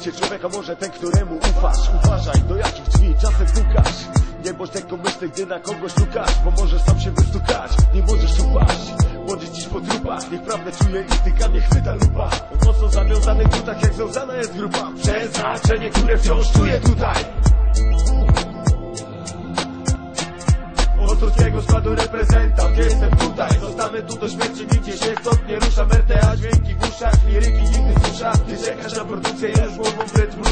Cię człowieka może ten, któremu ufasz. Uważaj, do jakich drzwi czasem pukasz. Nie bądź lekkomyślny, gdy na kogoś lukasz Bo możesz sam się wystukać, nie możesz upaść Błądzić dziś po trupach, niech prawdę czuje instyka, nie chwyta lupa. Mocno zawiązany w butach, jak związana jest grupa. Przeznaczenie, które wciąż czuję tutaj. Od krótkiego składu reprezentant Jestem tutaj, zostanę tu do śmierci Nigdzie się stąd nie ruszam RTA, dźwięki w uszach Liryki nigdy susza Ty czekasz na produkcję, ja już głową w rytm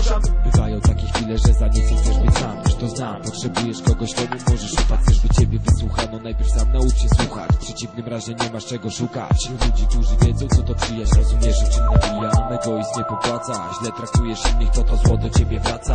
Bywają takie chwile, że za nic nie chcesz być sam. Już to znam, potrzebujesz kogoś, komu możesz ufać Chcesz by ciebie wysłuchano, najpierw sam naucz się słuchać. W przeciwnym razie nie masz czego szukać. Ludzi, którzy wiedzą co to przyjaźń Rozumiesz, o czym nabija, egoizm nie popłaca. Źle traktujesz innych, to to zło do ciebie wraca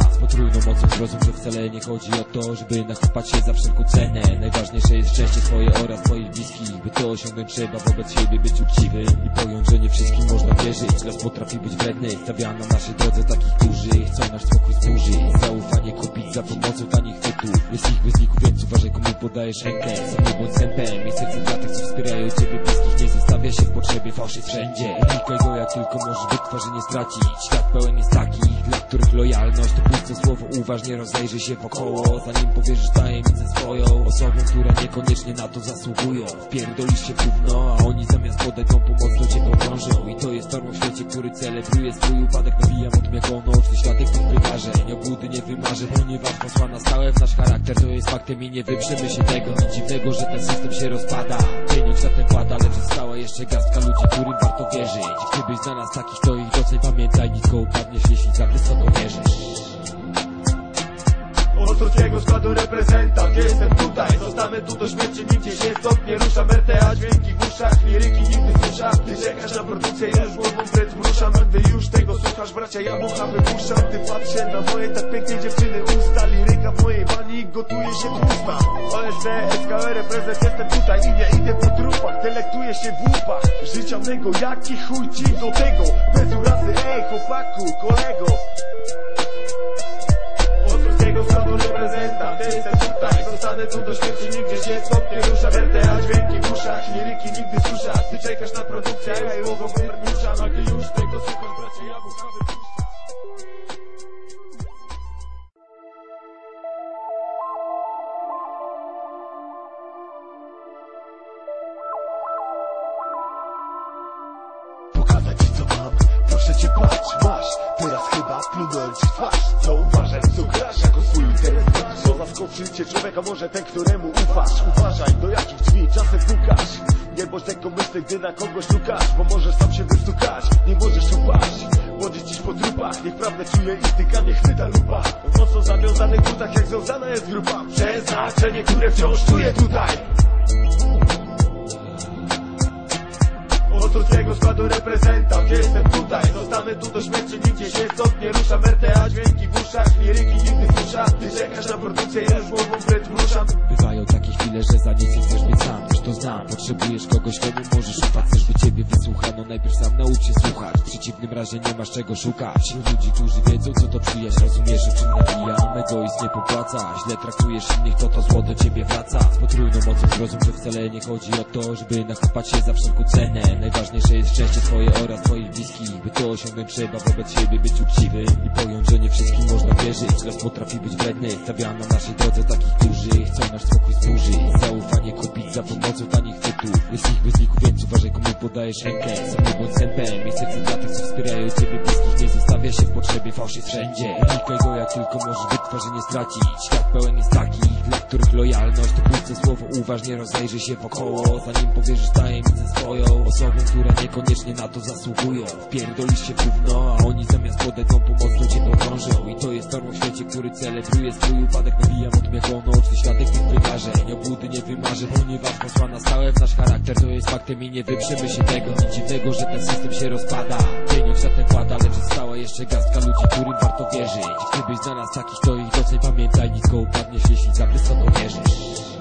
Zrozum, że wcale nie chodzi o to Żeby nachapać się za wszelką cenę. Najważniejsze jest szczęście swoje oraz twoich bliskich. By to osiągnąć trzeba wobec siebie być uczciwym I pojąć, że nie wszystkim można wierzyć. Los potrafi być wredny, stawia na naszej drodze takich, którzy chcą nasz spokój zburzyć Zaufanie kupić za pomocą tanich chwytów Jest ich wyzników, więc uważaj komu podajesz rękę. Sam nie bądź sępem, jest dla tych, co wspierają ciebie bliskich. Nie zostawia się w fałsz jest wszędzie. Klikaj go jak tylko możesz, by twarzy nie stracić. Świat pełen jest takich, dla których lojalność to puste słowo. Uważnie rozejrzyj się wokoło, zanim powierzysz tajemnicę swoją. Osobom, które niekoniecznie na to zasługują. Wpierdolisz się gówno, a oni zamiast podać tą pomoc to cię pogrążą I to jest normą w świecie, który celebruje swój upadek. Nawijam odmiaką noc, to światek tych wydarzeń Obłudy nie wymarzę, ponieważ posła na stałe w nasz charakter. To jest faktem i nie wyprzemy się tego. Nic dziwnego, że ten system się rozpada. Pieniądz światem pada, lecz została jeszcze garstka ludzi, którym warto wierzyć. Gdybyś znalazł takich, to ich doceń Pamiętaj, nisko upadniesz, jeśli za wysoko mierzysz Od krótkiego składu reprezentant. Jestem tutaj, zostanę tu do śmierci. Nigdzie się stąd nie ruszam. RTA, dźwięki w uszach Liryki nigdy susza Ty czekasz na produkcję, ja już głową w rytm ruszam. Gdy już tego słuchasz, bracia, ja mucha wypuszczam. Ty patrz się na moje tak pięknie dziewczyny usta w mojej bani gotuje się tłusta OSD, SKR, reprezent, jestem tutaj I nie idę po trupach, delektuję się w łupach. Życia mego, jaki chuj ci do tego? Bez urazy, ej chłopaku, kolego. Krótkiego składu reprezentant Jestem tutaj, zostanę tu do śmierci Nigdzie się stąd nie ruszam RTA, dźwięki w uszach Liryki nigdy susza Ty czekasz na produkcję, ja jej głową ruszam A gdy już tego słuchasz, bracie, ja człowieka może ten, któremu ufasz Uważaj, do jakich drzwi czasem pukasz. Nie bądź lekkomyślny, gdy na kogoś lukasz Bo możesz sam się wystukać, nie możesz upaść Błądzić dziś po trupach, niech prawdę czuje instyka, nie chwyta lupa. Mocno zawiązany butach, jak związana jest grupa. Przeznaczenie, które wciąż czuję tutaj. Od krótkiego składu reprezentant Jestem tutaj, zostanę tu do śmierci Nigdzie się stąd nie ruszam. RTA, dźwięki potrzebujesz kogoś, komu możesz ufać najpierw sam naucz się słuchać. W przeciwnym razie nie masz czego szukać. Ludzi, którzy wiedzą co to przyjaźń Rozumiesz, o czym nabija, egoizm nie popłaca. Źle traktujesz innych, to to zło do ciebie wraca. Z potrójną mocą zrozum, że wcale nie chodzi o to Żeby nachapać się za wszelką cenę. Najważniejsze jest szczęście swoje oraz twoich bliskich. By to osiągnąć trzeba wobec siebie być uczciwym I pojąć, że nie wszystkim można wierzyć. Los potrafi być wredny, stawia na naszej drodze takich, którzy chcą nasz spokój zburzyć Zaufanie kupić za pomocą tanich chwytów Jest ich wyzników, więc uważaj komu podajesz rękę Nie bądź sępem, dla tych, co wspierają ciebie bliskich Nie zostawia się w potrzebie, fałsz jest wszędzie. Klikaj go jak tylko możesz, by twarzy nie stracić. Świat pełen jest takich, dla których lojalność to puste słowo. Uważnie rozejrzyj się wokoło, zanim powierzysz tajemnicę swoją Osobom, które niekoniecznie na to zasługują. W gówno, a oni zamiast podać tą pomoc to cię pogrążą I to jest normą w świecie, który celebruje swój upadek. Nawijam odmiaką noc, to światek tych wydarzeń. Obłudy nie wymarzę, ponieważ posła na stałe w nasz charakter. To jest faktem i nie wyprzemy się tego. Nic dziwnego, że ten system się rozpada. Pieniądz światem pada, lecz została jeszcze garstka ludzi, którym warto wierzyć. Gdybyś znalazł takich, to ich doceń Pamiętaj, nisko upadniesz, jeśli za wysoko mierzysz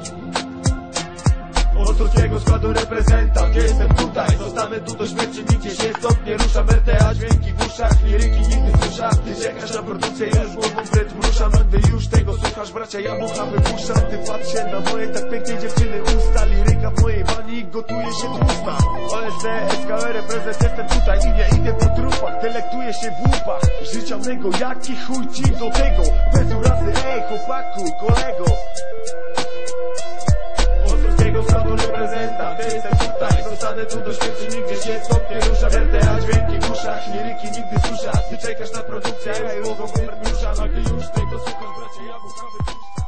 Krótkiego składu reprezentant. Jestem tutaj, zostanę tu do śmierci Nigdzie się stąd nie ruszam. RTA, dźwięki w uszach Liryki nigdy susza Ty czekasz na produkcję, ja już głową w rytm ruszam. Gdy już tego słuchasz, bracia, ja mucha wypuszczam. Ty patrz się na moje tak pięknie dziewczyny usta Liryka w mojej bani gotuje się tłusta OSD, SKR, reprezent, jestem tutaj i nie idę po trupach Delektuję się w łupach. Życia mego, jaki chuj ci do tego. Bez urazy, ej chłopaku, kolego ale tu do śmierci nigdy się nie rusza RTA dźwięki w uszach, liryki nigdy susza. Ty czekasz na produkcję, ja no i łową wierniusza Nagle już tego słuchasz bracie, ja